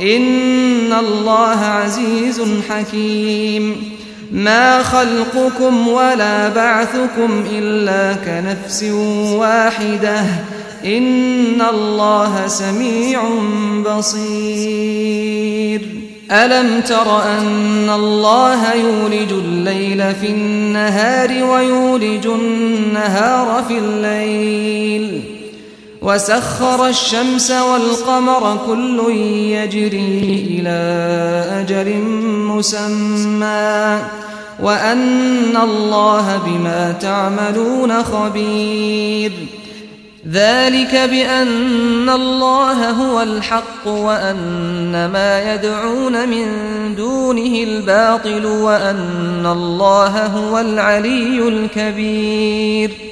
ان الله عزيز حكيم ما خلقكم ولا بعثكم الا كنفس واحدة ان الله سميع بصير الم تر ان الله يولج الليل في النهار ويولج النهار في الليل وسخر الشمس والقمر كل يجري إلى أجر مسمى وأن الله بما تعملون خبير ذلك بأن الله هو الحق وأن ما يدعون من دونه الباطل وأن الله هو العلي الكبير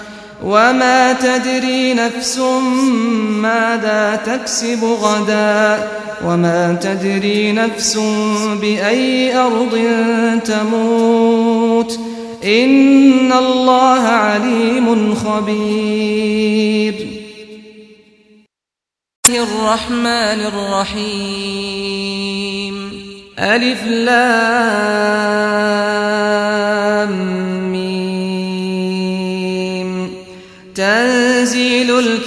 وما تدري نفس ماذا تكسب غدا وما تدري نفس بأي أرض تموت إن الله عليم خبير الرحمن الرحيم ألف لام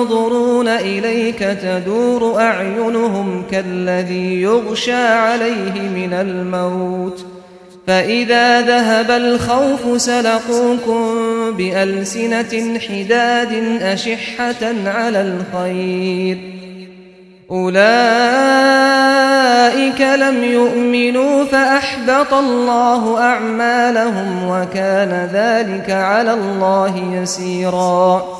ينظرون إليك تدور أعينهم كالذي يغشى عليه من الموت فإذا ذهب الخوف سلقوكم بألسنة حداد أشحة على الخير أولئك لم يؤمنوا فأحبط الله أعمالهم وكان ذلك على الله يسيراً